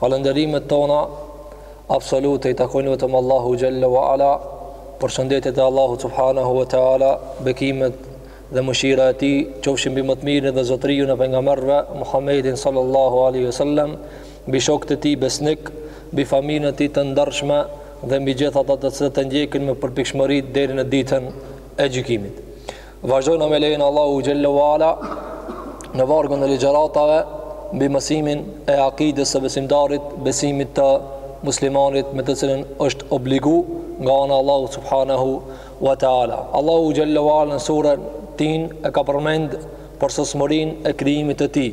Falënderimet tona absolute i takojnë vetëm Allahu xhalla wa ala. Përshëndetjet e Allahut subhanahu wa taala, bekimet dhe mëshira e tij qofshin mbi më të mirin dhe zotëriun e pejgamberëve Muhammedin sallallahu alaihi wasallam, mbi shokët e tij besnik, mbi familjen e tij të ndershme dhe mbi gjithë ata të cilët e ndjekin me përpikshmëri deri në ditën e gjykimit. Vazhdojmë me lejen e Allahut xhelle ve ala në vargun e ligjëratave mbi mësimin e akides së besimtarit, besimit të muslimanit me të cilën është obligu nga ana e Allahut Subhanehu wa Teala. Allahu xhelle ve ala në suren Tin e ka përmend përsosmërinë e krijimit të tij,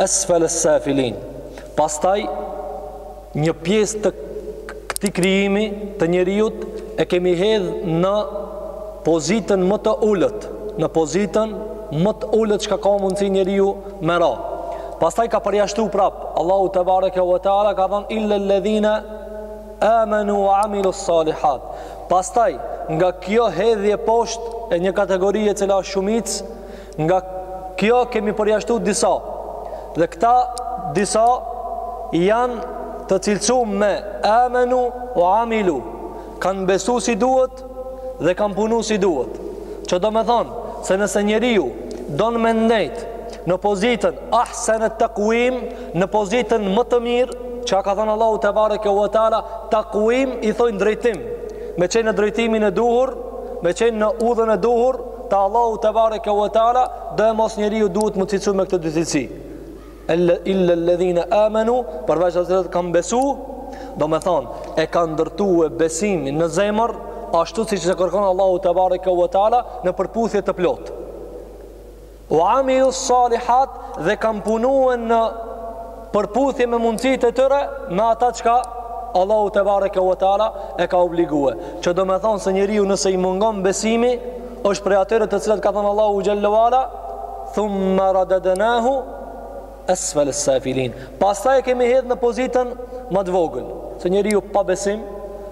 Esfel es-Safilin. Pastaj një pjesë të këtij krijimi të njeriut e kemi hedh në pozitën më të ulët, në pozitën më të ulët çka ka mundësi njeriu me ra. Pastaj ka përjashtu prapë, Allahu tebareke ve teala ka thënë illa alladhina amanu wa amilu salihat. Pastaj nga kjo hedhje poshtë e një kategorie e cila është shumicë Nga kjo kemi përjashtu disa, dhe këta disa janë të cilësu me amenu ve amilu, kanë besu si duhet dhe kanë punu si duhet. Që domethonë, se nëse njeriu don me ndejt në pozitën ahseni takuim, në pozitën më të mirë, çka ka thonë Allahu tebareke ve teala, takuim i thojnë drejtim, me qenë në drejtimin e duhur, me qenë në udhën e duhur, Te Allahu tebareke ve teala Doemos njeriu duhet me u cilësu me këto dy cilësi Ille ledhine amenu Përveç ata të cilët kanë besu Domethonë E kanë ndërtue besimin në zemër Ashtu siç e kërkon Allahu tebareke ve teala Në përputhje të plotë Ve amilu salihat Dhe kanë punue në përputhje me mundësitë e tyre me ata çka Allahu tebareke ve teala e ka obligue. Që domethonë se njeriu nëse i mungon besimi, është prej atyre të cilët ka thënë Allahu xhelle ve ala, thumma radadnahu asfal as-safilin. Pastaj e kemi hedh në pozitën më të vogël. Se njeriu pa besim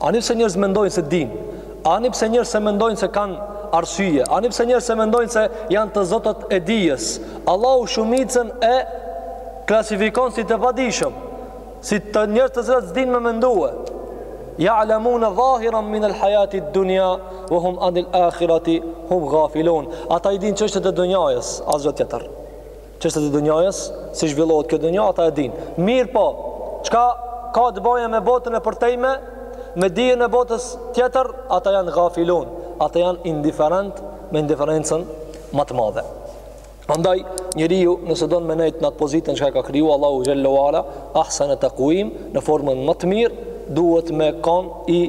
Ani pse njerëz mendojnë se dinë, ani pse njerëz se mendojnë se kanë arsye, ani pse njerëz se mendojnë se janë të zotët e dijes, Allahu shumicën e klasifikon si të padijshëm, si të njerëz të cilët s'dinë me mendue. Ja'lamune dhahiran min el hajatit dunja, ve hum anil akhirati hum gafilun. Ata i dinë çështjet e dunjasë, asgjë tjetër. Çështjet e dunjajës, si zhvillohet kjo dunja, ata e din. Mirëpo, çka ka të bëjë me botën e përtejme, me dijen e botës tjetër, ata janë gafilun, ata janë indiferent me indiferencën më të madhe. Andaj, njeriu nëse don me nejt në atë pozitën që e ka kriju Allahu xhel-le ue ala, ahseni tekuim, në formën më të mirë, duhet me kon i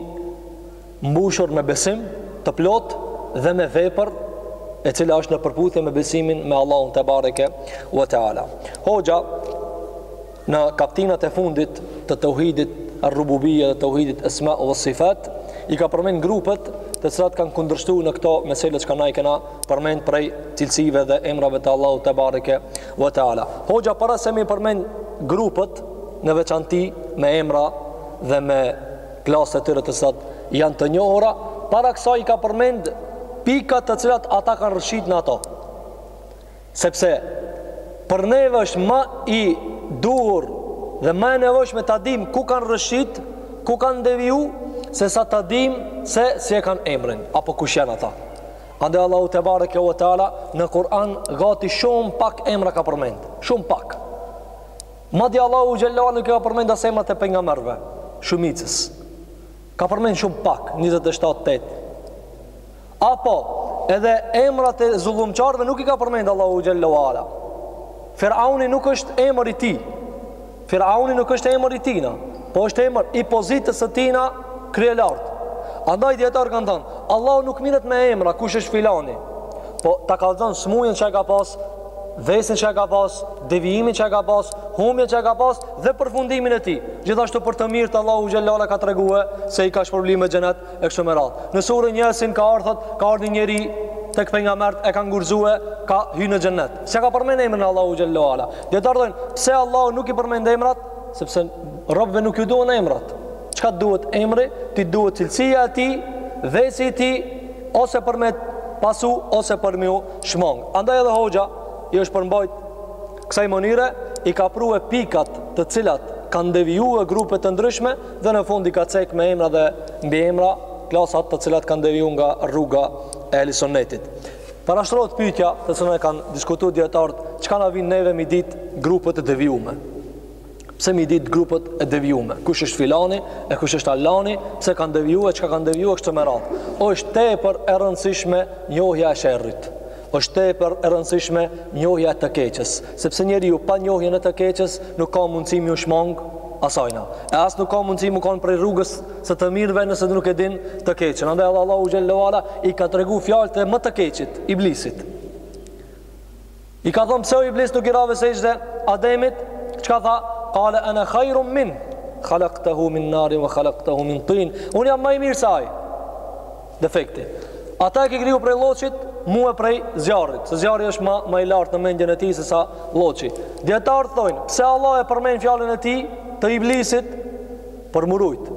mbushur me besim të plotë dhe me vepër e cila është në përputhje me besimin me Allahun tebareke ue teala. Hoxha në kaptinat e fundit të tauhidit ar-rububiyya dhe tauhidit asma wa sifat i ka përmend grupet të cilat kanë kundërshtu në këto mesela që na i kena përmend prej cilësive dhe emrave të Allahut tebareke ue teala. Hoxha para se me i përmend grupet në veçanti me emra dhe me Klasat e tyre të cilat janë të njohura, para kësaj i ka përmend pikat të cilat ata kanë rrëshqit në ato. Sepse për neve është ma e duhur dhe ma e nevojshme ta dim ku kanë rrëshqit, ku kanë deviju, sesa ta dim se si e kanë emrin, apo kush janë ata. Andaj Allahu tebareke ue teala, në Kur'an gati shumë pak emra ka përmend, shumë pak. Madje Allahu xhel-le ue ala nuk i ka përmend as emrat e pejgamberëve, shumicës. Ka përmend shumë pak, 27 8. Apo edhe emrat e zullumqarëve nuk i ka përmend Allahu xhel-le ue ala. Firauni nuk është emër i tij. Firauni nuk është emër i tijna, po është emër i pozitës së tijna kryelartë. Andaj dijetarët kanë thënë, Allahu nuk merret me emra, kush është filani? Po ta kallzon smujën që e ka pas Vesin që e ka pas, devijimin që e ka pas, humbjen që e ka pas dhe përfundimin e tij. Gjithashtu për të mirët Allahu xhel-le ue ala ka tregue se i ka shpërbly me xhenet e kështu me radhë. Në surën Yasin ka ardhur ka ardhur një njeri tek pejgamberët e kanë gurëzue ka hy në xhenet. S'e ka përmend emrin Allahu xhel-le ue ala. Dijetarët thonë pse Allahu nuk i përmend emrat? Sepse robëve nuk ju duhen emrat. Çka t'duhet emri? Ty t'duhet cilësia e tij, vesi i tij ose për me e pasu ose për me ju shmang. Andaj edhe hoxha i është përmbajt kësaj mënyre i ka prue pikat të cilat kanë devijue grupe të ndryshme dhe në fund i ka cek me emra dhe mbiemra klasat të cilat kanë deviju nga rruga e ehli sunetit. Parashtrohet pytja të cilën e kanë diskutu dijetarët, çka na vyn neve m'i ditë grupet e devijume? Pse m'i ditë grupet e devijume, kush është filani e kush është allani, pse kanë deviju e çka kanë deviju e kështu me radhë. Është tepër e rëndësishme njohja e sherrit, është tepër e rëndësishme njohja e të keqes, sepse njeriu pa njohjen e të keqes nuk ka mundësi me ju shmang asajna. E as nuk ka mundësi me kanë prej rrugës së të mirëve nëse nuk e din të keqen. Andaj edhe Allahu xhel-le ue ala i ka tregu fjalët e më të keqit, iblisit. I ka thënë pse o iblis nuk i rave sejdë Ademit? Çka tha? Qala ana khairun min khalaqtahu min nar wa khalaqtahu min tin. Unë jam më i mirë se ai. Defekti. Ata e ki kriju prej lloçit, mua prej zjarrit. Se zjarri është ma i lartë në mendjen e tij se sa lloçi. Dietar thonë, pse Allah e përmend fjalën e tij të iblisit për murujt?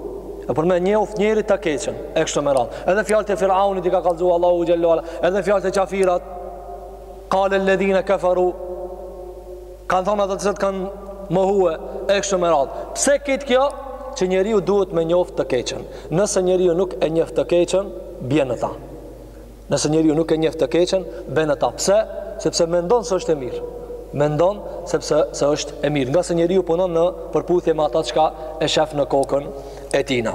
E përmend me njoftë njeri të keqen, e kështu me radhë. Edhe fjalët e firaunit i ka kallzue Allahu xhelle ue ala, edhe fjalët e qafirat, Kale ledhine keferu Kanë thonë ata të cilët kanë mohue E kështu me radhë Pse kitë kjo Që njeriu duhet me njoftë të keqen Nëse njeriu nuk e njeft të keqen Bje në ta Nëse njeriu nuk e njeft të keqen Bje në ta Pse Sepse mendon se është e mirë Mendon Sepse se është e mirë Ngase njeriu punon në përputhje me ata çka E shef në kokën e tina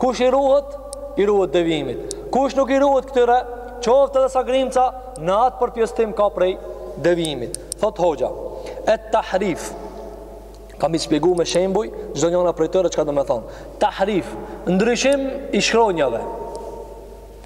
Kush i ruhet, i ruhet devijimit. Kush nuk i ruhet këtyre, qoftë edhe sa grimca, në atë përpjestim ka prej devijimit. Thotë hoxha, e tahrif, kam me i spjegu me shembuj, çdo njona prej tyre çka domethonë, tahrif, ndryshim i shkronjave.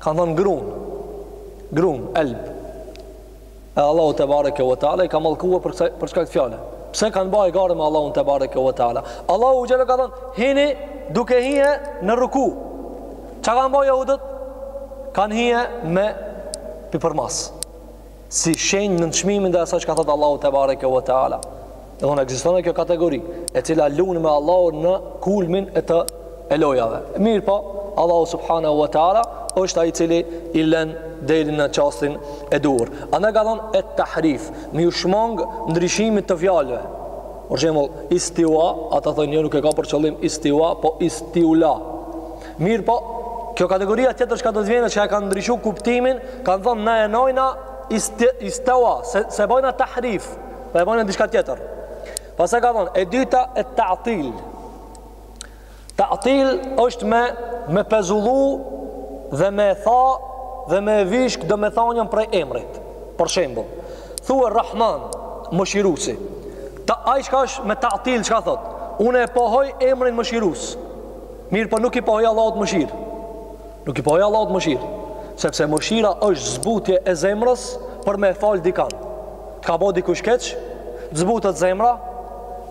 Kanë thënë grunë, grunë, elb. E Allahu tebareke ve teala i ka mallkue për, për shkak kësaj fjale. Pse kanë ba hajgare me Allahun tebareke ve teala. Allahu xhele ka thënë, hini duke hi në ruku. Ça kanë ba jahudët? Kanë hi me pi përmas. si shenjë nënçmimi ndaj asaj çka thotë Allahu tebareke ve teala. Domethonë ekziston kjo kategori e cila lun me Allahun në kulmin e të lojave. Mirëpo, Allahu subhanahu wa taala është ai i cili i lën deri në çastin e duhur. Andaj ka thonë et tahrif, me ju shmang ndryshimit të fjalëve. Për shembull, istiwa, ata thonë jo nuk e ka për qëllim istiwa, po istiula. Mirëpo, kjo kategoria tjetër çka do të vjen, çka e kanë ndryshu kuptimin, kanë thonë na e nojna istewa, se, se bojna tahrif, po e bojna diçka tjetër. Pastaj ka thonë, e dyta e tatil. Tatil është me, me pezullu dhe me e tha dhe me e vyshk domethan njan prej emrit. Për shembull, thue Rahman, mëshiruesi. Ta, ai çka është me tatil, çka thotë? Unë e pohoj emrin mëshirues. Mirëpo nuk i pohoj Allahut mëshirë. Nuk i pohoj Allahut mëshirë. Sepse mëshira është zbutje e zemrës për me falë dikan. Të ka bo dikush keq, të zbutet zemra,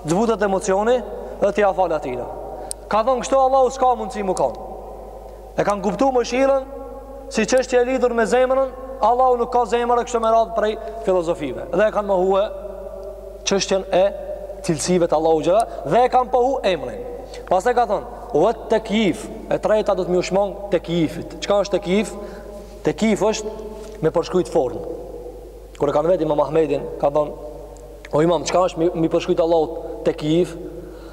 të zbutet emocioni dhe ti ja falë atina. Ka thonë kështu Allahu s'ka mundësi me kanë. E kanë kuptu mëshirën si çështje e lidhur me zemrën, Allahu nuk ka zemër e kështu me radhë prej filozofive. Dhe e kanë mohue çështjen e cilësive të Allahut xhele dhe e kanë pohu emrin. Pastaj ka thënë, "vet-takyif", e treta do t'm'iu shmang takyifit. Çka është takyif? Takyif është me përshkruajt formën. Kur e kanë vetë Imam Ahmedin, ka thënë, "O Imam, çka është me përshkruajt Allahut takyif?"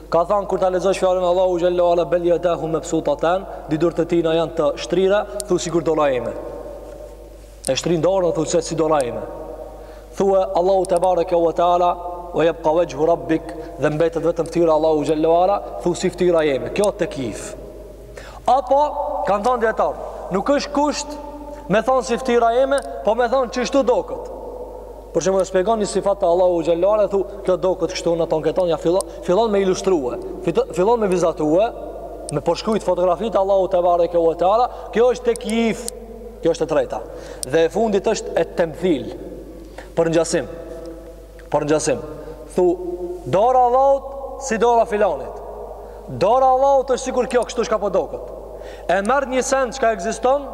Ka thënë kur ta lexosh fjalën Allahu xhallahu ala bel yadahu mabsutatan, dy durt e tina janë të shtrira, thu sikur dora ime. E shtrin dorën thotë se si dora ime. Thua Allahu te bareke ve teala ve yabqa wajhu rabbik dhe mbetet vetëm ftyra Allahu xhallahu ala, thu si ftyra jeme. Kjo tekif. Apo kanë thënë dietar, nuk është kusht me thon si ftyra jeme, po me thon qështu dokët. Por që e shpjegon një sifat të Allahu xhallahu ala, thu kjo dokët kështu në tan këta ja fillon, fillon me ilustrua, fillon me vizatua, me përshkruajt fotografi t'Allahut te bareke ve teala, kjo është tekif. Kjo është e treta. Dhe e fundit është e temthil. Për ngjasim. Për ngjasim. Thu dora Allahut si dora filanit. Dora Allahut është sikur kjo kështu çka po dokët. E merr një send çka ekziston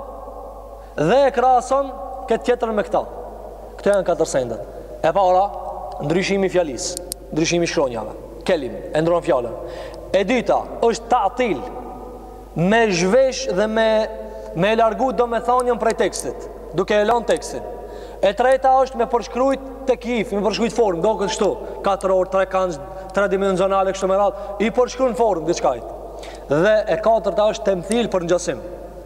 dhe e krahason këtë tjetër me këta. Këto janë katër sendet. E para, ndryshimi i fjalës, ndryshimi i shkronjave. Kelim, e ndron fjalën. E dyta është ta'til. Me zhvesh dhe me e largu domethënien prej tekstit, duke e lënë tekstin. E treta është me përshkruajt tekif, me përshkruajt formë, dokët kështu, katëror, trekandsh, tredimensionale kështu me radhë, i përshkruan formë diçkajt. Dhe e katërta është temthil për ngjasim.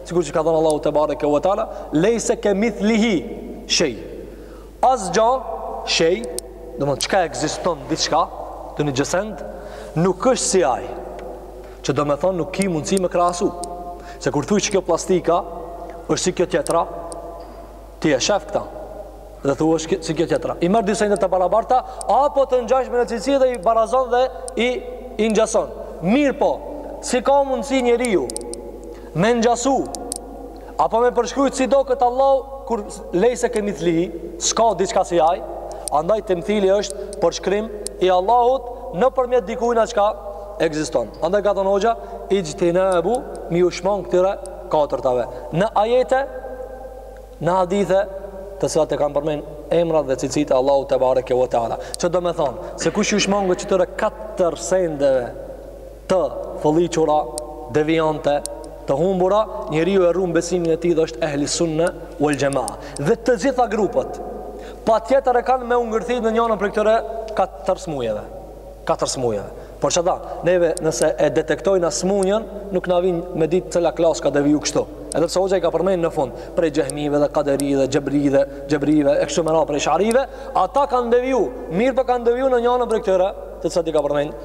Sikur që ka thënë Allahu te bareke u teala, leysa kemithlihi shay. Asgjë, shej, domethan çka ekziston diçka ndonjë gjësend, nuk është si ai, që domethonë nuk ki mundësi me krahasu. Se kur thuj që kjo plastika, është si kjo tjetra, ti e shef këta, dhe thuj është si kjo tjetra. I merr dy sende të barabarta, apo të ngjashme në cilësi dhe i barazon dhe i, i ngjason. Mirëpo, si ka mundësi njeriu, me ngjasu, Apo me përshkrujt si dokët Allahu, kur lejse kemithlihi, s'ka diçka si ai, andaj temthili është përshkrim i Allahut nëpërmjet dikujna çka ekziston. Andaj ka thonë hoxha, ixhtinabu, m'iu shmong këtyre katërtave. Në ajete, në hadithe, të cilat e kan përmen emrat dhe cilësitë e Allahu tebareke ve teala. Që domethonë, se kush ju shmong qëtyre katër sendeve, të fëlliqura, deviante, të humbura, njeriu e run besimin e tij dhe është ehli sunne wal jamaa. Dhe të gjitha grupet patjetër e kanë me u ngërthy në njanën prej këtyre katër smujeve. Katër smujeve. Për qata neve nëse e detektojna smunjën, nuk na vyn me ditë cila klasë ka deviju kështu. Edhe pse hoxha i ka përmen në fund, prej xehmive dhe kaderive dhe xhebrive e kështu me radhë prej esharive, ata kanë deviju, mirëpo kanë deviju në njanën prej këtyre, të cilat i ka përmen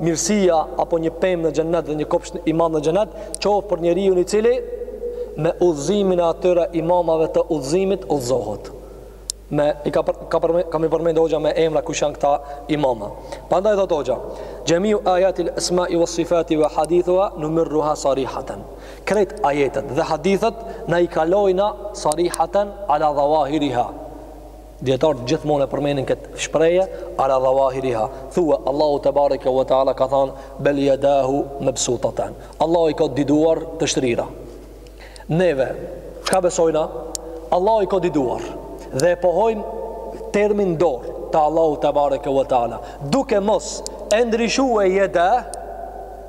mirësia apo një pemë në xhennet dhe një kopsht i madh në xhennet, qoftë për njeriun i cili me udhëzimin e atyre imamave të udhëzimit udhëzohet. Me i ka për, ka për, ka me i përmend hoxha me emra kush janë këta imama. Prandaj thot hoxha, Jamiu ayatil asma'i was sifati wa hadithuha numirruha sarihatan. Krejt ajetet dhe hadithet na i kalojna sarihatan ala dhawahiriha. Dijetarët gjithmonë e përmenin këtë shprehje, Ala dhawahiriha, Thua, Allahu te bareke ve teala ka thanë, Bel yadahu mabsutatan. Allahu i ka dy duar të shtrira. Neve, çka besojna? Allahu i ka dy duar dhe e pohojmë termin dorë të Allahu te bareke ve teala. Duke mos e ndryshu jeda,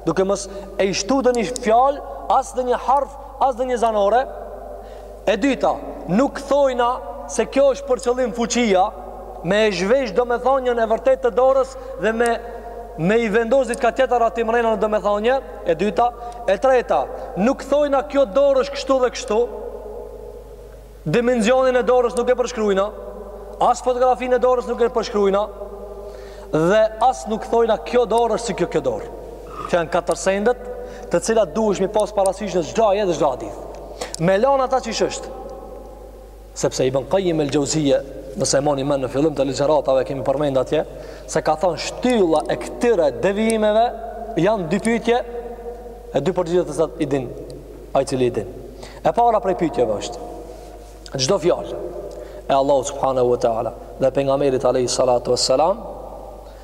duke mos i shtu ndonjë fjalë as edhe një harf, as edhe një zanore, E dyta, nuk thojna se kjo është për qëllim fuqia, me e zhvesh domethënien e vërtetë të dorës dhe me me i vendos diçka tjetër aty mrena në domethënie, e dyta, e treta, nuk thojna kjo dorë është kështu dhe kështu. Dimensionin e dorës nuk e përshkruajna, as fotografinë e dorës nuk e përshkruajna dhe as nuk thojna kjo dorë është si kjo kjo dorë. Qito janë katër sendet të cilat duhesh me i pas parasysh në çdo ajet dhe çdo hadith. Me lan ata qysh është. Sepse Ibn Qayyim el-Jauziyja, nëse mani men në fillim të ligjëratave kemi përmend atje se ka thënë shtylla e këtyre devijimeve janë dy pyetje e dy përgjigje të cilat i din ai i cili i din. E para prej pyetjeve është çdo fjalë e Allahu subhanahu wa taala dhe pejgamberit alayhi salatu wassalam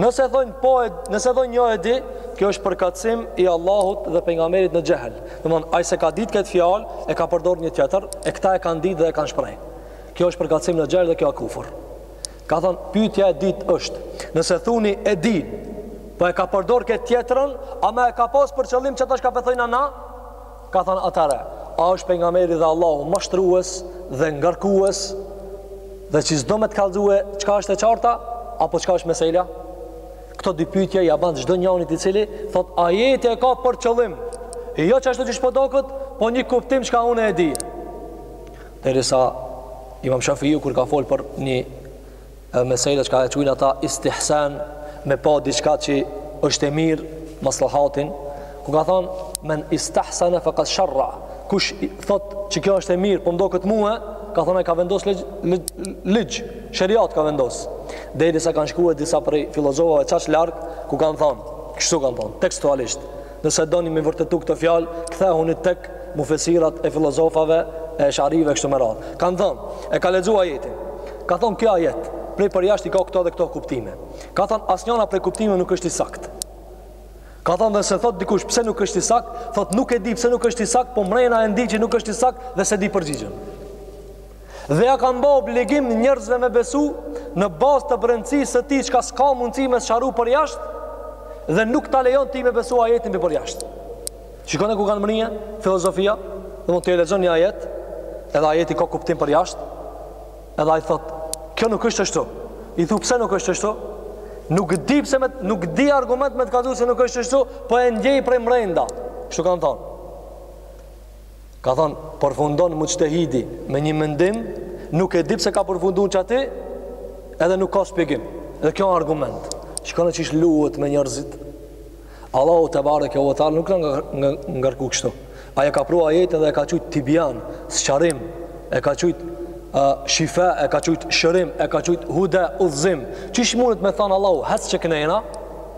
Nëse thonë po e, nëse thonë jo e di, kjo është përkatësim i Allahut dhe pejgamberit në xehel. Domthon ai s'e ka ditë këtë fjalë, e ka përdor një tjetër, e këta e kanë ditë dhe e kanë shprehë. Kjo është përkatësim në xehel dhe kjo është kufër. Ka thanë pyetja e dytë është, nëse thuni e di, po e ka përdor këtë tjetrën, ama e ka pas për qëllim qata çka po thojna na? Ka thënë, Atëherë, a është pejgamberi dhe Allahu mashtrues dhe ngarkues dhe që s'do me të kallzue çka është e qarta, apo çka është mesela? Këto dy pyetje ia ban çdo njanit i cili thot ajeti e ka për qëllim. E jo qashtu qysh po doket, po një kuptim çka unë e di. Derisa Imam Shafiu kur ka fol për një mesele çka e qujnë ata istihsen me pa diçka që është e mirë maslahatin ku ka thonë men istahsene fekad sharra kush thot që kjo është e mirë po m'doket mue ka thonë e ka vendos ligj, sheriat ka vendos derisa kanë shkue disa prej filozofëve qaq larg ku kanë thonë kështu kanë thonë tekstualisht Nëse doni me vërtetu këtë fjalë, kthehuni tek mufesirat e filozofave e esh'arive kështu me radhë. Kan thënë, e ka lexu ajetin. Ka thënë kjo ajet, prej përjashtë i ka këto dhe këto kuptime. Ka thënë asnjëra prej kuptimeve nuk është i saktë. Ka thënë dhe nëse thot dikush pse nuk është i saktë, thot nuk e di pse nuk është i saktë, po mrena e ndi që nuk është i saktë dhe s'e di përgjigjen. Dhe ia kanë bë obligim njerëzve me besu në bazë të brendësisë së tij çka s'ka mundësi me e sqaru për jashtë dhe nuk ta lejon ti me besu ajetin prej përjashtë. Shikoni ku ka mrri filozofia, domethënë ti e lexon një ajet, edhe ajeti ka kuptim për jashtë. Edhe ai thot, kjo nuk është ashtu. I thu pse nuk është ashtu? Nuk di pse me nuk di argument me t'kallzu se nuk është ashtu, po e ndjej prej mrenda. Kështu kanë thonë. Ka thënë, përfundon mujtehidi me një mendim, nuk e di pse ka përfundu qaty, edhe nuk ka shpjegim. Dhe kjo është argument. Shikoni qysh luhet me njerëzit. Allahu tebareke ve teala nuk na ka ngarku kështu. Ai e ka pru ajetin edhe e ka qujt tibjan, sqarim, e ka qujt shifa, e ka qujt shërim, e ka qujt huda udhzim. Qysh munet me thon Allahu, has çknena?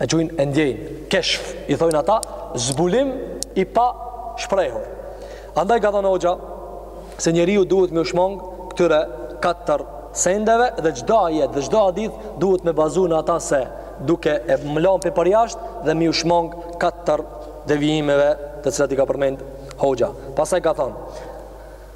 e quajnë e ndjejnë keshf i thojnë ata zbulim i pa shprehur andaj ka thënë hoxha se njeriu duhet me iu shmong këtyre katër sendeve dhe çdo ajet dhe çdo hadith duhet me bazu në ata se duket, e mlon prej përjashtë dhe me iu shmong katër devijimeve të cilat i ka përmend hoxha. Pastaj ka thonë,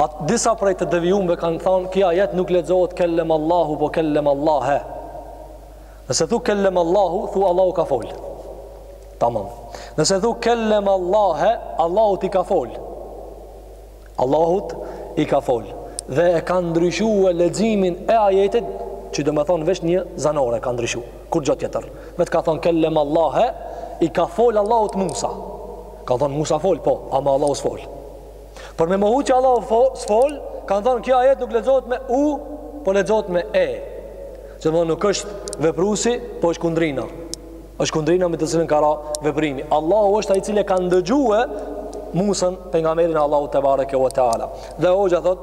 Atë disa prej të devijumve kanë thanë, ky ajet nuk lexohet kellem Allahu, po kellem Allahe. Nëse thu kellem Allahu, thu Allahu ka folë. Tamam. Nëse thu kellem Allahe, Allahut i ka folë. Allahut i ka folë. Dhe e kanë ndryshu leximin e ajetit, që domethonë veç një zanore kanë ndryshu. Kurgja tjetër. Veç ka thonë kellem Allahe, i ka folë Allahut Musa. Ka thonë Musa folë, po, ama Allahu s'folë. Për me mohu që Allahu fo, s'fol, kanë thonë kjo ajet nuk lexohet me u, po lexohet me e. Domethonë nuk është veprusi, po është kundrina. është kundrina me të cilën ka ra veprimi. Allahu është ai i cili e ka ndëgjue Musën pa të meta është Allahu tebareke ve teala. Dhe hoxha thotë,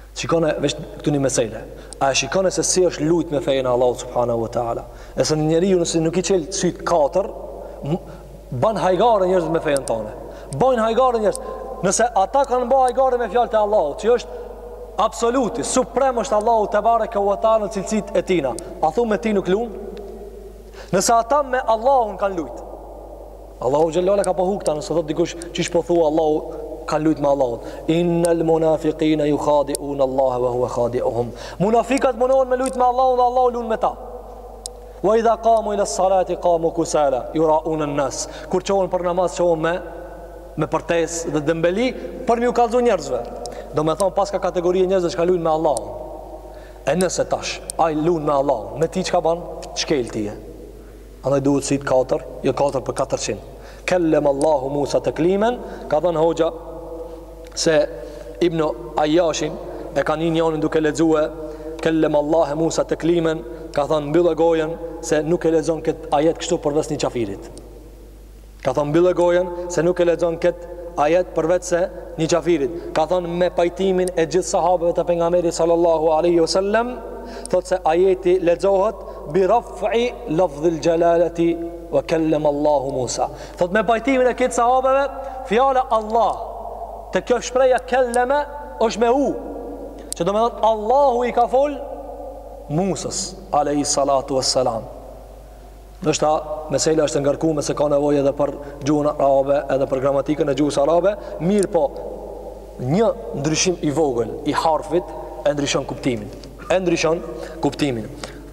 Shikoni veç këtu një mesele. A e shikoni se si është lujt me fejën e Allahut subhanahu wa taala. E se njeriu nëse nuk i çel syt katër, ban hajgare njerëzit me fejën tone. Bajnë hajgare njerëzit. Nëse ata kanë bë hajgare me fjalët e Allahut, që është absoluti, suprem është Allahu tebareke wa taala në cilësitë e tina. A thu me ti nuk lun? Nëse ata me Allahun kanë lujt. Allahu xhelle ve ala po luka nëse thot dikush çish po thua Allahu ka lu me Allahun. Innal munafiqina yukhadi'un Allah wa huwa khadi'uhum. Munafikat munohen me lu me Allahun dhe Allahu lun me ta. Wa idha qamu ila salati qamu kusala yura'un an-nas. Kur çohen për namaz çohen me me përtes dhe dembeli për me iu kallzu njerëzve. Domethonë paska kategori e njerëzve që ka lujnë me Allah. E nëse tash, ai lun me Allah, me ti që ka banë, shkel ti e. Andaj duhet sytë katër, jo katër për katërqind. Kelleme Allahu Musa teklimen, ka thënë hoxha se Ibnu Ajashin e ka ni njënin duke lexue, kellem Allahe Musa teklimen, ka thënë mbylle gojën se nuk e lexon këtë ajet kështu përveç një qafirit. Ka thënë mbylle gojën se nuk e lexon këtë Ajet përveçse një qafirit. Ka thënë me pajtimin e gjithë sahabëve të pejgamberit sallallahu alaihi wasallam, thotë se ajeti lexohet bi raf'i lafdhil jalalati wa kallama Allahu Musa. Thotë me pajtimin e kejt sahabëve, fjala Allah te kjo shprehja kallama është me u. Që domethonë Allahu i ka fol Musës alaihi salatu wassalam. Ndoshta mesela është e ngarkume se ka nevojë edhe për gjuhën arabe, edhe për gramatikën e gjuhës arabe, mirëpo një ndryshim i vogël i harfit e ndryshon kuptimin. E ndryshon kuptimin.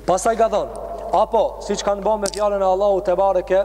Pastaj ka thënë, apo siç kanë bërë me fjalën e Allahut tebareke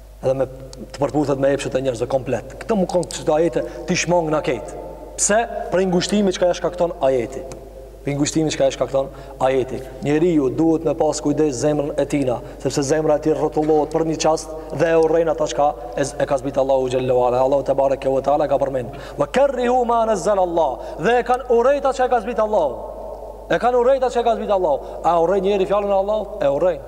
edhe mos të përputhet me epshet e njerëzve komplet. Këto me konë që këto ajete t'i shmangin krejt. Pse? Prej ngushtimi çka ja shkakton ajeti. Prej ngushtimi çka ja shkakton ajeti. Njeriu duhet me pas kujdes zemrën e tina, sepse zemra e tij rrotullohet për një çast dhe e urren ata çka e, e ka zbrit Allahu xhelle ve ala. Allahu tebareke ve teala ka përmenë. Ve kerihu ma enzelallah. Dhe e kanë urrejt atë që e ka zbrit Allahu. E kanë urrejt atë që e ka zbrit Allahu. A e urren njeri fjalën e Allahu? E urren.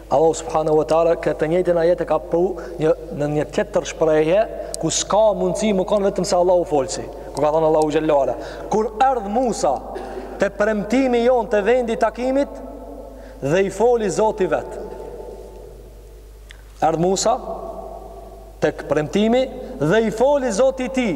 Allahu subhanahu wa taala këtë të njëjtën ajet e ka pru në në një tjetër shprehje ku s'ka mundësi me kon vetëm se Allahu folsi. Ku ka thënë Allahu xhelle ve ala, kur erdh Musa te premtimi jonë te vendi i takimit dhe i foli Zoti i vet. Erdh Musa tek premtimi dhe i foli Zoti i tij.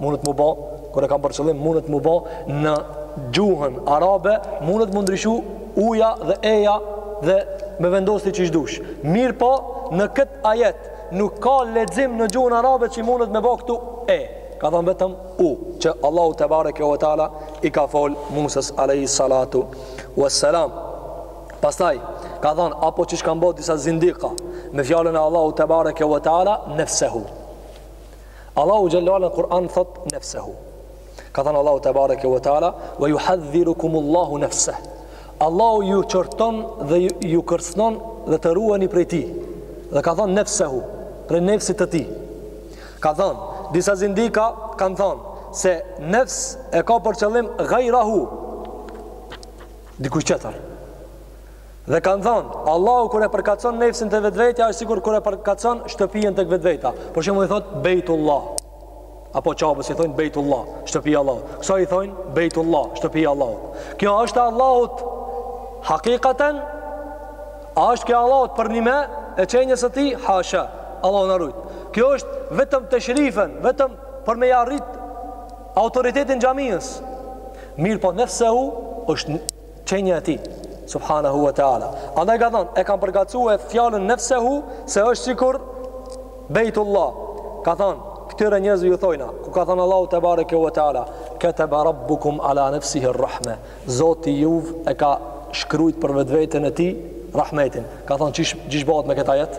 Mundet mu bo, kur e kam për qëllim, mundet mu bo në gjuhën arabe, mundet mu ndryshu uja dhe eja dhe me vendos ti qysh dush. Mirëpo, në këtë ajet, nuk ka lexim në gjuhën arabe që mundet me bo këtu e. Ka thonë vetëm u, që Allahu tebareke ve teala i ka fol Musës Alejhi Salatu Veselam. Pastaj, ka thonë, apo qysh kan bo disa zindika, me fjalën e Allahut tebareke ve teala, nefsehu. Allahu xhallahu në Kur'an thot nefsehu. Ka thënë Allahu te bareke ve teala, "Wa yuhadhdhirukum Allahu nafsah." Allahu ju qorton dhe ju kërcënon dhe të rueni prej tij. Dhe ka thënë nefsehu, prej nefsit të tij. Ka thënë, disa zindika kanë thënë se nefs e ka për qëllim ghairahu. Dikush tjetër. Dhe kanë thënë, Allahu kur e përkatëson nefsin te vetvetja, është sikur kur e përkatëson shtëpinë tek vetveta. Për shembull i thot Bejtullah. Apo Qabes i thojnë Bejtullah, shtëpia e Allahut. Kësaj i thonë Bejtullah, shtëpi e Allahut. Kjo është e Allahut. Hakikaten a është kjo Allahut përnime e qenies së tij? Hasha. Allahu na rujt. Kjo është vetëm teshrifen, vetëm për me ia rrit autoritetin xhamisë. Mirëpo nefsehu është Qenja e tij, subhanehu ve teala. Andaj ka thënë, e kanë përkatësue fjalën nefsehu se është sikur Bejtullah. Ka thënë, këtyre njerëzve ju thojna, ku ka thënë Allahu te bareke ve teala, kataba rabbukum ala nafsihi rahme. Zoti juj e ka shkrujt për vetveten e tij rahmetin. Ka thënë qysh qysh bohet me këtë ajet?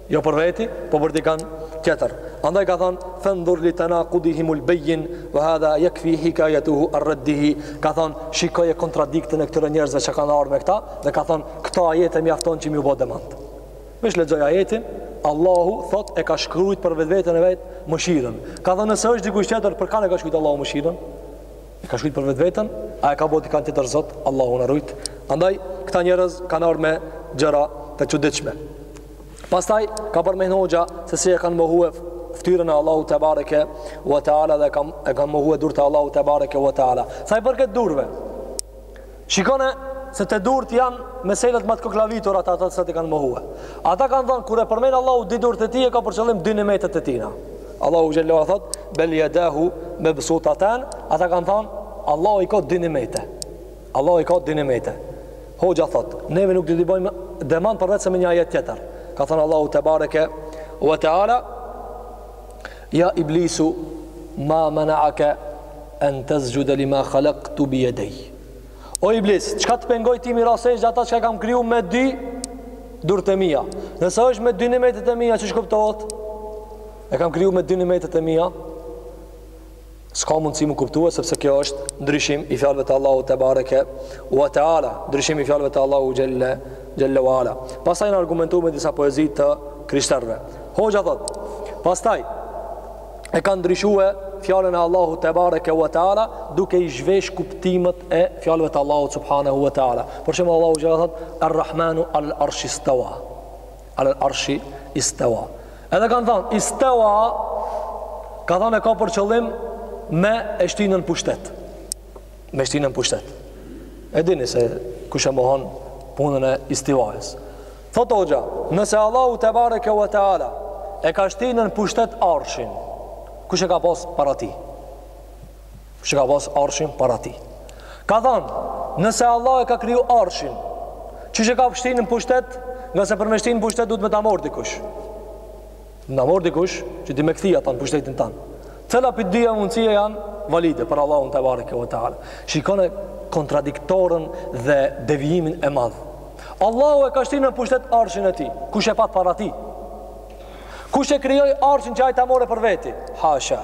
Jo për veti, po për dikon tjetër. Andaj ka thënë, fendhur li tenakudihimul bejin, ve hadha jekfi hikajetuhu an reddihi, ka thënë, shikoje kontradiktën e këtyre njerëzve që kanë ardh me këta, dhe ka thënë, këta ajete mjafton që m'ju bo demant. Veç lexoje ajetin, Allahu thot e ka shkrujt për vetveten e vet mëshirën. Ka thënë, nëse është dikush tjetër, për kon e ka shkrujt Allahu mëshirën? E ka shkrujt për vetveten, a e ka bo dikon tjetër zot, Allahu na rujt. Andaj, këta njerëz kanë ardh me gjëra të çuditshme. Pastaj ka përmend hoxha se si e kanë mohue ftyrën e Allahu tebareke ue teala dhe kan, e kanë mohue durtë e Allahu tebareke ue teala. Sa i përket durve, shikoni se te durtë janë meselet më të koklavitur ata ata se ç'kanë mohue. Ata kanë thënë kur e përmend Allahu dy durtë e tij e ka për qëllim dy nimetet e tina. Allahu xhallahu thot bel yadahu mabsutatan, ata kanë thënë Allahu i ka dy nimete. Allahu i ka dy nimete. Hoxha thot, neve nuk do t'i bëjmë demant përveç se me një ajet tjetër. Ka thënë Allahu te bareke ve teala Ja iblisu ma mana'aka an tasjuda lima khalaqtu bi yadayya. O iblis, çka të pengoi ti m'i ra sexhde ata që e kam kriju me dy durtë e mia. Nëse është me dy nimetet e mia, qysh kuptohet? E kam kriju me dy nimetet e mia. S'ka mundësi m'u kuptue, sepse kjo është ndryshim i fjalëve të Allahu tebareke ue teala, ndryshim i fjalëve të Allahu xhel-le, xhel-le ue ala. Pastaj janë argumentu me disa poezi të krishterve. Hoxha thot, pastaj e kanë ndryshue fjalën e Allahu tebareke ue teala, duke i zhvesh kuptimet e fjalëve të Allahu subhanahu ue teala. Por që më Allahu xhel-le thot, Ar-Rahmanu alal-Arshistawa. Al arshi istawa. Edhe kanë thonë istawa ka thonë e ka për qëllim me e shti nën pushtet. Me shti nën pushtet. E dini se kush e mohon punën e istiwasë. Thotë hoxha, nëse Allahu tebareke ve teala e ka shti nën pushtet arshin, kush e ka pas para tij? Kush e ka pas arshin para tij. Ka thanë, nëse Allahu e ka kriju arshin, qysh e ka shti nën pushtet, ngase për me shti nën pushtet duhet me ta marrë dikush. Me ta marrë dikush, që ti me kthy atë në pushtetin tand. Cila prej dy mundësive janë valide, për Allahun tebareke ve teala. Shikone kontradiktoren dhe devijimin e madh. Allahu e ka shti nën pushtet arshin e tij. Kush e pat para tij? Kush e krijoi arshin që ai ta marrë për veti? Hasha.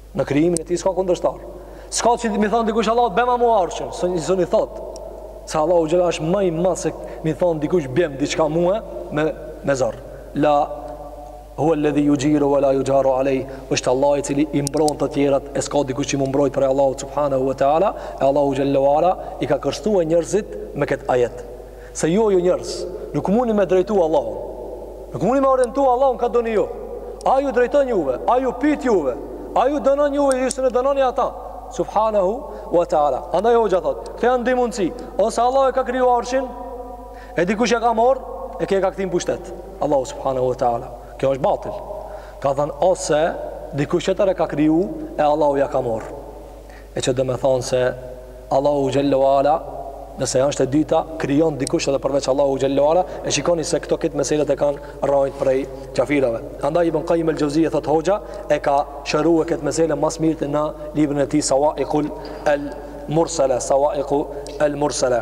Në krijimin e tij s'ka kundërshtar. S'ka që me i thonë dikush Allahut bëma mu arshin, s'guxon i thotë. Se Allahu xhele është më i madh se me i thonë dikush bëm diçka mua me me zor. La huwa alladhi yujiru wa la yujaru alayh. Është Allahu i cili i mbron të tjerat, e s'ka dikush që mu mbrojt prej Allahut subhanahu wa taala. Allahu xhele wa ala i ka kërcnue njerëzit me këtë ajet. Se ju jo, o njerëz, nuk muni me drejtu Allahun. Nuk muni me orientu Allahun ka doni ju. Ai ju drejton juve, ai ju pyt juve, ai ju dënon juve, ju s'e dënoni ata. Subhanahu wa ta'ala. Andaj hoxha thot, këto janë dy mundësi. Ose Allahu e ka kriju arshin, e dikush ia ka marrë, e ky e ka kthy n'pushtet. Allahu subhanahu wa ta'ala. Kjo është batil. Ka thënë, ose dikush tjetër e ka kriju, e Allahu ia ka marrë. e që domethonë se Allahu xhele wa ala nëse është e dyta krijon dikush edhe përveç Allahut xhele wa ala e shikoni se këto këto meselet e kanë ruajt prej kafirave andaj Ibn Kajim el Xhevzije thot hoxha e ka shkrue këtë mesele ma së mirit në librin e tij Sawaikul el Mursele, Sawaikul el Mursele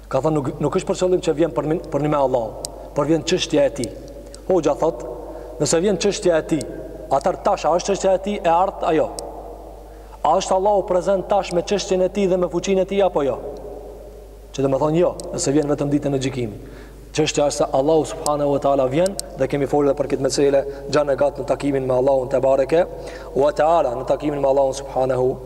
Ka thonë nuk, nuk është për qëllim që vjen për, përnime Allahu, por vjen çështja e tij. Hoxha thot, nëse vjen çështja e tij, atër tash a është çështja e tij e ardhur a jo? A është Allahu prezent tash me çështjen e tij dhe me fuqinë e tij apo jo? Që domethonë jo, nëse vjen vetëm ditën e gjykimit. Çështja është se Allahu subhanahu wa ta'ala vjen dhe kemi folë edhe për këtë mesele gjanë e gatë në takimin me Allahun tebareke wa ta'ala në takimin me Allahun subhanahu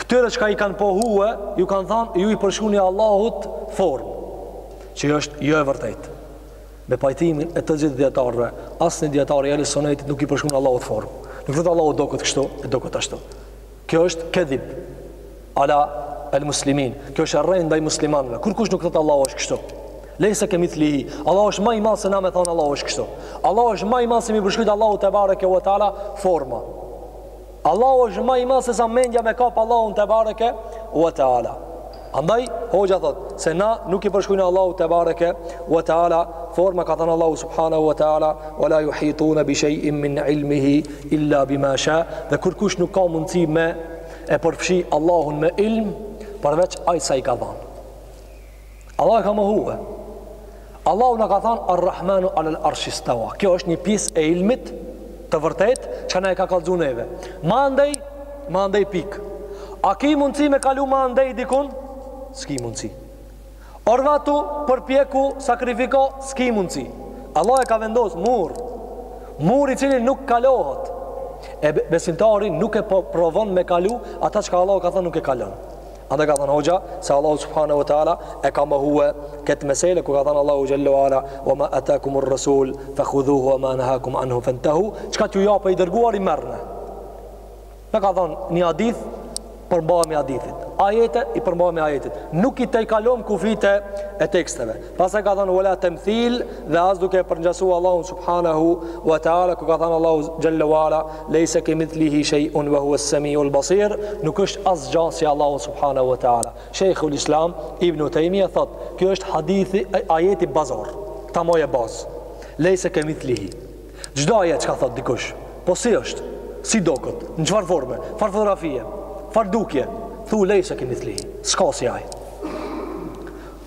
Këtyre çka i kanë pohue, ju kanë thanë, ju i përshkruni Allahut formë, që është jo e vërtet. Me pajtimin e të gjithë dijetarëve, asnjë dijetar i Ehli Sunetit nuk i përshkrun Allahut formë. Nuk thotë Allahu doket kështu, e doket ashtu. Kjo është kedhib, ala el muslimin, kjo është rrenë ndaj muslimanëve. Kurkush nuk thotë Allahu është kështu? Lejse kemithlihi, Allahu është ma i madh se na me thonë Allahu është kështu. Allahu është ma i madh se me i përshkrujt Allahut tebareke ve teala forma. Allahu është ma i madh se sa mendja me kap Allahun tebareke ue teala. Andaj hoxha thot se na nuk i përshkrun Allahun tebareke ue teala forma ka thanë Allahu subhanahu wa taala wala yuhituna bi shay'in min ilmihi illa bima sha dhe kurkush nuk ka mundësi me e përfshi Allahun me ilm përveç ai sa i ka dhanë. Allahu e ka mohue. Allahu na ka thanë Ar-Rahmanu alal arshi stawa. Kjo është një pjesë e ilmit të vërtetë që na e ka kallzu neve. Ma andej, ma andej pikë. A ki mundësi me kalu ma andej dikun? S'ki mundësi. Orvatu përpjeku, sakrifiko, s'ki mundësi. Allahu e ka vendosë mur. Mur i cili nuk kalohet. E besimtari nuk e provon me kalu, ata çka Allahu ka thanë nuk e kalon. Andaj ka thënë hoxha se Allahu subhanahu wa taala e ka mohue këtë mesele ku ka thënë Allahu xhelle ue ala wa ma atakum ar-rasul fakhudhuhu wa ma nahakum anhu fantahu çka t'ju japë i dërguari merrne. Na ka thënë një hadith përmbahemi hadithit. Ajete i përmbahemi ajetit. Nuk i tejkalojmë kufijtë e teksteve. Pastaj ka thënë, Wala temthil, dhe as duke e përngjasua Allahun subhanehu ue teala, ku ka thënë Allahu xhelle ue ala, Lejse kemithlihi shej'un ve hues semi'ul basir, nuk është asgjë si Allahu subhanehu ue teala. Shejhul Islam Ibnu Tejmije thotë, Ky është hadithi, ajeti bazor, ta moje bazë. Lejse kemithlihi. Çdo ajet çka thotë dikush, po si është? Si doket? Në çfarë forme? Çfarë fotografie? Çfarë dukje? Thu lejse kemithlihi. S'ka si ai.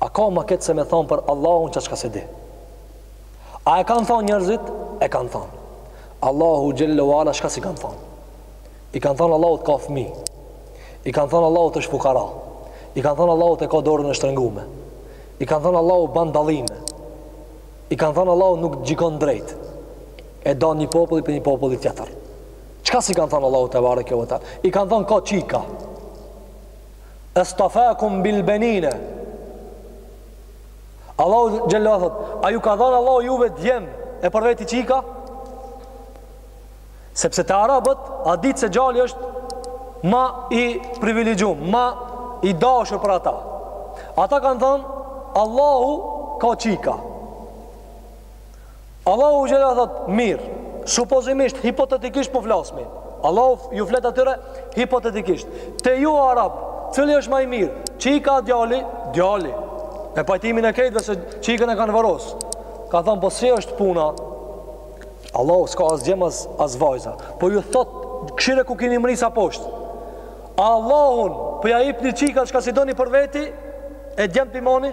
A ka ma keq se me thanë për Allahun ça çka s'e di? A e kanë thanë njerëzit? E kanë thanë. Allahu xhelle ue ala çka s'i kanë thanë? I kanë thanë Allahut ka fmi. I kanë thanë Allahut është fukara. I kanë thanë Allahut e ka dorën e shtrengume. I kanë thanë Allahut ban dallime. I kanë thanë Allahut nuk gjikon drejt. E dan një popull prej një populli tjetër. Çka s'i kanë thanë Allahut tebareke ue teala? I kanë thanë ka çika. E asfakum bil benine Allahu xhelle ue ala thot A ju ka dhanë Allahu juve djem E për veti çika Sepse te arabët A ditë se djali është Ma i privilegjum Ma i dashur për ata Ata kanë thanë Allahu ka çika Allahu xhelle ala thot, mirë, supozimisht, hipotetikisht po flasmi. Allahu ju flet atyre, hipotetikisht. Te ju arab, cili është ma i mirë, çika, djali, djali, me pajtimin e krejtve se çikën e kanë vorros. Ka thonë, po si është puna, Allahu s'ka as djem as, as vajza. Po ju thot, kshyre ku kini mrri sa poshtë. Allahut po ja ipni çika çka s'i doni për veti, e djem pi mani,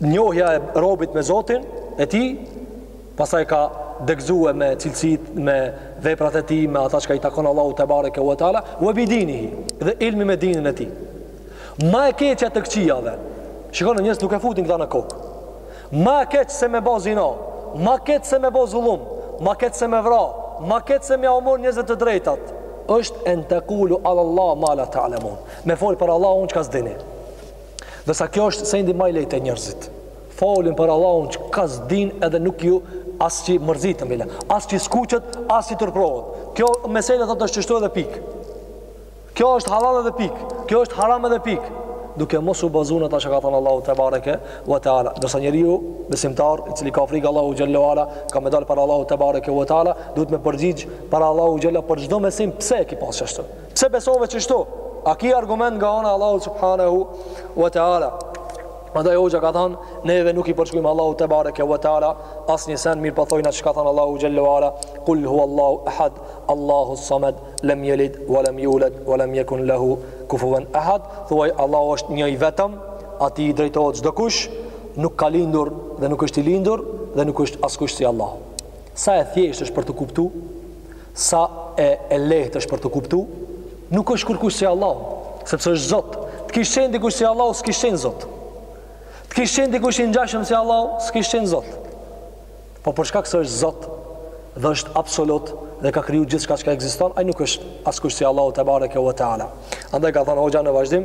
njohja e robit me Zotin e tij, pastaj ka degzue me cilësitë, me veprat e tij, me ata çka i takon Allahut tebareke ve teala, ue bidinihi, dhe ilmi me dinin e tij. Ma e keqja të këqijave, shikoni njerëzit nuk e futin këta në kokë, ma e keqë se me bo zina, ma keqë se me bo zulum, ma keqë se me vra, ma keqë se me ua marr njerëzve të drejtat, është en tekulu alallah ma la ta'lemun, me folë për Allahun çka s'dini. Ndërsa kjo është sendi më i lehtë te njerëzit. Folin për Allahun çka s'din edhe nuk ju as që mërzitet bile, as që skuqet, as që turprohet. Kjo mesele thotë është kështu edhe pik. Kjo është halal edhe pik. Kjo është haram edhe pik. Duke mos u bazu n'ata çka thënë Allahu te bareke ve teala. Ndërsa njeriu besimtar i cili ka frikë Allahun xhelle ue ala, ka me dal para Allahu te bareke ve teala, duhet m'u përgjigj para Allahut xhelle për çdo besim pse e ke pas ashtu. Pse besove ashtu? A ki argument nga ana Allahut subhanahu wa taala? Andaj hoxha ka thënë, neve nuk i përshkruajmë Allahut tebareke wa taala asnjë sen, mirëpo thojmë atë çka thënë Allahu xhelle ue ala, kul huwa Allahu ahad, Allahu samad, lam yalid wa lam yulad wa lam yakun lahu kufuwan ahad, thuaj Allahu është një i vetëm, atij i drejtohet çdokush, nuk ka lindur dhe nuk është i lindur dhe nuk është askush si Allahu. Sa e thjeshtë është për t'kuptu Sa e e lehtë është për t'u kuptu, nuk është kurkush si Allahu, sepse është Zot. Të kish qenë dikush si Allahu, s'kish qenë Zot. Të kish qenë dikush i ngjashëm si Allahu, s'kish qenë Zot. Po për shkak se është Zot dhe është absolut dhe ka kriju gjithçka çka ekziston, ai nuk është askush si Allahu tebareke ve teala. Andaj ka thënë hoxha në vazhdim,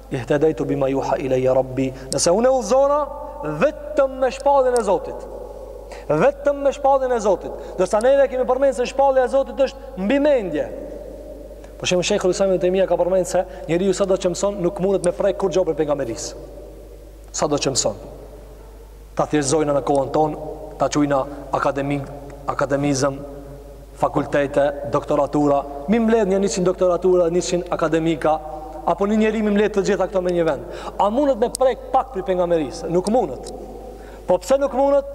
Ihtadaytu bima yuha ilayya rabbi. Nëse unë udhëzohna vetëm me shpallën e Zotit. Vetëm me shpallën e Zotit. Ndërsa neve kemi përmen se shpalla e Zotit është mbi mendje. Për shembull Shejhul Islam ibn Tejmije ka përmen se njeriu sado që mëson nuk mundet me prek kurrgjo prej pejgamberisë. Sado që mëson. Ta thjeshtëzojna në kohën tonë, ta qujna akademi, akademizëm, fakultete, doktoratura, mi mbledh një 100 doktoratura, 100 akademika, apo një njeri mi mbledh të gjitha këto me një vend. A mundet me prek pak prej pejgamberisë? Nuk mundet. Po pse nuk mundet?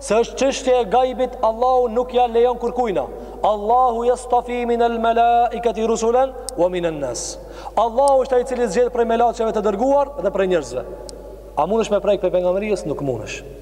Se është çështje e gajbit, Allahu nuk ja lejon kurkujna. Allahu jestafi min el melaiketi rusulen, ue min en nas. Allahu është ai i cili zgjedh prej melaqeve të dërguar dhe prej njerëzve. A mundesh me prek prej pejgamberisë? Nuk mundesh.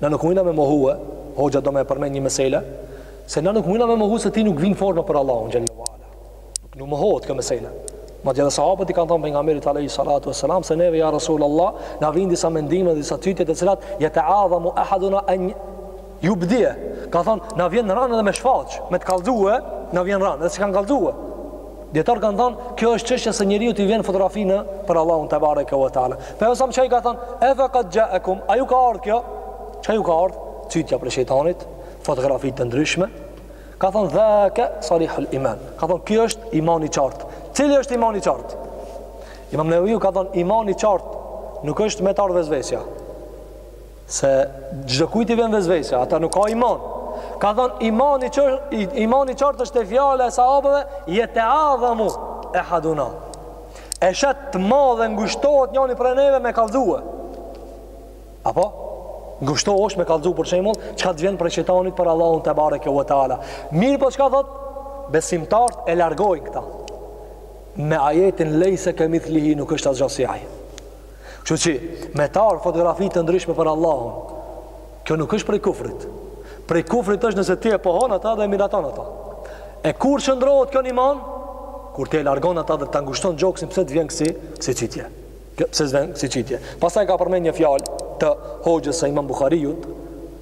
Na nuk mujna me mohue, hoxha do me e përmend një mesele, se na nuk mujna me mohu se ty nuk t'vijn forma për Allahun xhelle wala. Nuk nuk mohohet kjo mesele. Madje edhe sahabët i kanë thënë pejgamberit alayhi salatu wasalam se neve ja Rasulullah na vijn disa mendime dhe disa cytje të cilat jeteadhamu ahaduna an jubdije. Ka thënë na vjen rand edhe me shfaq, me t'kallxue, na vjen rand, edhe s'i kanë kallxue. Dijetarët kanë thonë, kjo është çështja se njeriut i vjen fotografi për Allahun tebareke ve teala. Pejgamberi çka i ka thonë, e fekad xhaekum, a ju ka ardhë kjo? Çka, a ju ka ardhë? Cytja prej shejtanit, fotografi të ndryshme. Ka thonë, dhake sarihul iman. Ka thonë, kjo është imani i qartë. Cili është imani i qartë? Imam Neveviu ka thonë, imani i qartë nuk është me t'ardhë vesvesja. Se çdokujt i vjen vesvese, ata nuk ka iman. Ka thon imani i qartë, imani i qartë është fjala e sahabëve, jeteadhamu ehaduna. E sheh të madhe ngushtohet njani prej neve me kallxue. Apo ngushtohesh me kallëzu për shembull, çka të vjen prej shejtanit për Allahun tebareke ve teala. Mirëpo çka thot? Besimtart e largojnë këta. Me ajetin lejse kemithlihi nuk është asgjë si ai. Kështu që me t'ardhë fotografi të ndryshme për Allahun, kjo nuk është prej kufrit. Prej kufrit është nëse ti e pohon ata dhe e miraton ata. E kur qëndrohet kjo n'iman, kur ti e largon ata dhe ta ngushton gjoksin, pse të vjen kësi, kësi cytje. Pse të vjen kësi cytje. Pastaj ka përmend një fjalë të hoxhës së imam Bukhariut,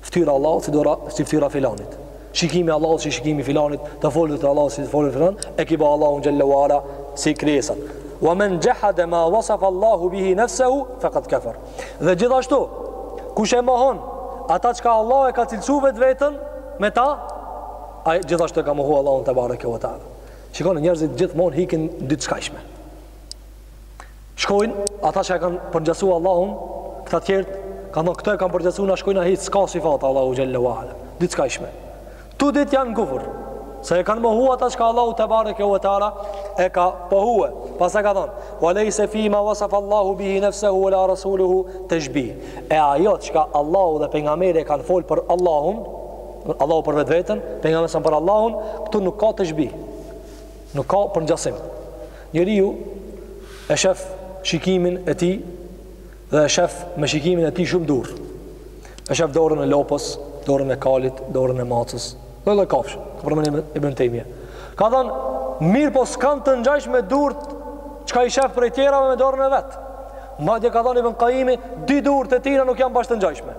Ftyra e Allahut si dora si ftyra e filanit. Shikimi i Allahut si shikimi i filanit, të folurit e Allahut si folë filani, e ki ba Allahu xhelle ve ala si krijesat. Wa man jahada ma wasafa Allahu bihi nafsahu faqad kafar. Dhe gjithashtu, kush e mohon ata çka Allahu e ka cilësuar vetveten me ta, ai gjithashtu e ka mohuar Allahun tebareke ve taala. Shikoni njerëzit gjithmonë ikin n'dy skajshme. Shkojnë, ata që e kanë përgjësu Allahun, këta tjertë, ka në këta e kanë përgjësu në shkojnë a hitë, s'ka sifate Allahu xhelle ve ala, dy skajshme. Të dyja janë kufër, se e kanë mohu ata çka Allahu tebareke ve teala e ka pohue. Pastaj ka thonë, wa lejse fima wasaf Allahu bihi nefsehu wa la rasuluhu teshbih. E ajo çka Allahu dhe pejgamberi e kanë folë për Allahun, Allahu për vetveten, pejgamberi për Allahun, këtu nuk ka teshbih. Nuk ka përngjasim. Njeriu e shef shikimin e tij dhe e shef me shikimin e tij shumë dur. E shef dorën e lopës, dorën e kalit, dorën e macës, lloj lloj kafshë. Ka përmend Ibn Taymija. Ka thënë, mirëpo s'jan të ngjajshme durt çka i shef prej tjerave me dorën e vet. Madje ka thënë Ibn Kajimi, dy durt e tina nuk janë bash të ngjajshme.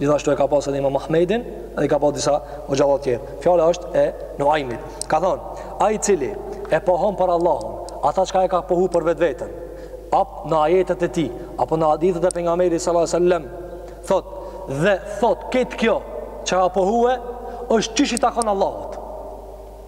Gjithashtu e ka pas edhe Imam Ahmedin dhe i ka pas disa hoxhallarë të tjerë. Fjala është e Nuaimit. Ka thon, ai i cili e pohon për Allahun, ata çka e ka pohu për vetveten, ap në ajetet e tij, apo në hadithet e pejgamberit sallallahu alajhi wasallam, thot, dhe thot këtë kjo që ka pohue është qysh i takon Allahut.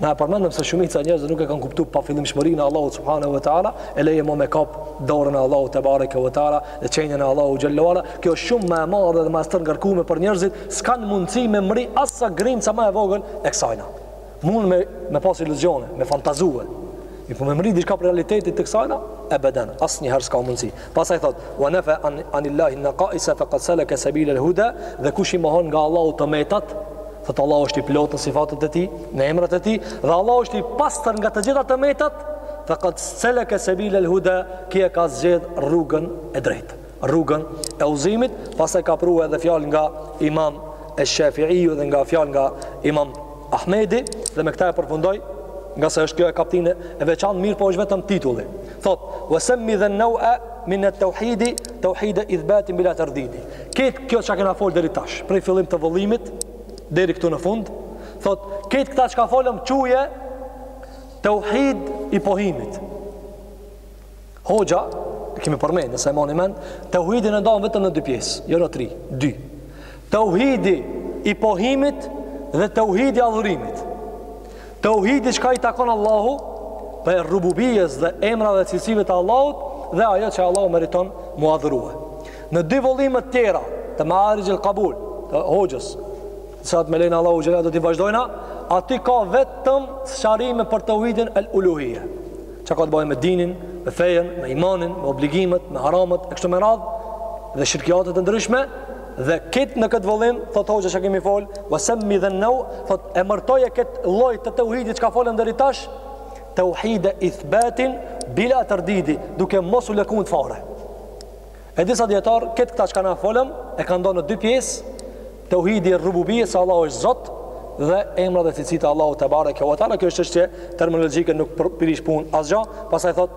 Na e përmendëm se shumica e njerëzve nuk e kanë kuptuar pa fillimshmërinë e Allahut subhanehu ve teala, e leje më me kap dorën e Allahut te bareke ve teala dhe qenien e Allahut xhallahu ala, kjo është shumë më e madhe dhe më e stërngarkume për njerëzit, s'kanë mundësi me mri as sa grimca më e vogël e kësajna. Mund me pas iluzione, me fantazue. Mirëpo me mri diçka prej realitetit të kësajna, ebeden, asnjëherë s'ka mundësi. Pastaj thot, we nefa anillahi nekaisa fekad seleke sebilel huda, dhe kush i mohon nga Allahu të metat, Thotë Allahu është i plotë në sifatet e tij, në emrat e tij, dhe Allahu është i pastër nga të gjitha të metat, fekad seleke sebilel huda, ky e ka zgjedh rrugën e drejtë, rrugën e udhëzimit, pastaj ka pru edhe fjalë nga imam esh-Shafiiju dhe nga fjalë nga imam Ahmedi, dhe me këtë e përfundoj, ngase është kjo kaptinë e veçantë, mirëpo është vetëm titulli. Thotë, ve semmi dhen-neua minet-teuhidi, Tauhide ithbatin bila tardidi. Këtë kjo çka kena fol deri tash, prej fillimit të vëllimit deri këtu në fund, thot këtë këta çka folëm quje tauhid i pohimit. Hoxha, e kemi përmend, nëse e mani mend, tauhidin e ndan vetëm në dy pjesë, jo në tri, dy. Tauhidi i pohimit dhe tauhidi i adhurimit. Tauhidi çka i takon Allahut prej rububijes dhe emrave dhe cilësive të Allahut dhe ajo që Allahu meriton mu adhurue. Në dy vëllimet tjera të Mearixhul Kabul të hoxhës sa të na lejon Allahu xhelle do t'i vazhdojna aty ka vetëm sqarime për tauhidin el uluhije çka ka të bëjë me dinin, me fejën, me imanin, me obligimet, me haramet, e kështu me radhë dhe shirkijatet e ndryshme Dhe këtë në këtë vëllim, thot hoxha çka kemi fol, wa sammi dhan naw, thot emërtoje kët lloj të tauhidit çka folëm deri tash, tauhide ithbatin bila tardidi, duke mos u lëkund fare. E disa dijetarë, këtë këta çka na folëm, e kanë nda në dy pjesë, tauhidi er-rububije, se Allahu është Zot, dhe emrat dhe cilësitë e Allahut te bareke ve teala, kjo është çështje terminologjike nuk prish punë asgja, pastaj thot,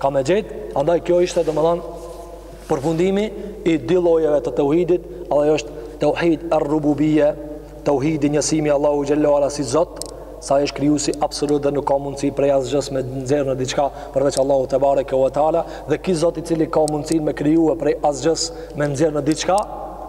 ka me gjet, andaj kjo ishte domethënë përfundimi i dy llojeve të tauhidit, ai është tauhid ar-rububiyya, tauhidi njësimi i Allahut xhallahu ala si Zot, se ai është krijuesi absolut dhe nuk ka mundësi prej asgjës me nxjerr në diçka përveç Allahut te bareke ve teala dhe ky Zot i cili ka mundësinë me krijue prej asgjës me nxjerr në diçka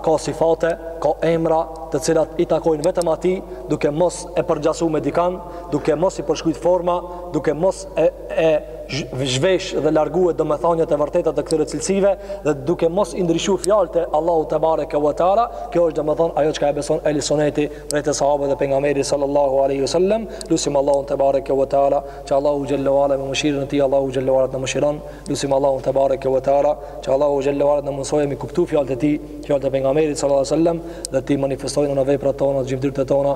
ka sifate, ka emra të cilat i takojnë vetëm atij, duke mos e përgjasu me dikan, duke mos i përshkrujt format, duke mos e e zhvesh dhe largue domethanjet e vërteta të këtyre cilësive dhe duke mos i ndryshu fjalët e Allahut te bareke ve teala kjo është domethanë ajo çka e beson ehli suneti dhe sahabët dhe pejgamberi sallallahu aleyhi sallam lusim Allahun te bareke ve teala që Allahu xhelle ve ala me mëshirën e tij Allahu xhelle ve ala na mëshiron lusim Allahun te bareke ve teala që Allahu xhelle ve ala na mësojë m'i kuptu fjalët e tij fjalët e pejgamberit sallallahu aleyhi sallam dhe t'i manifestojmë në veprat tona gjymtyrët tona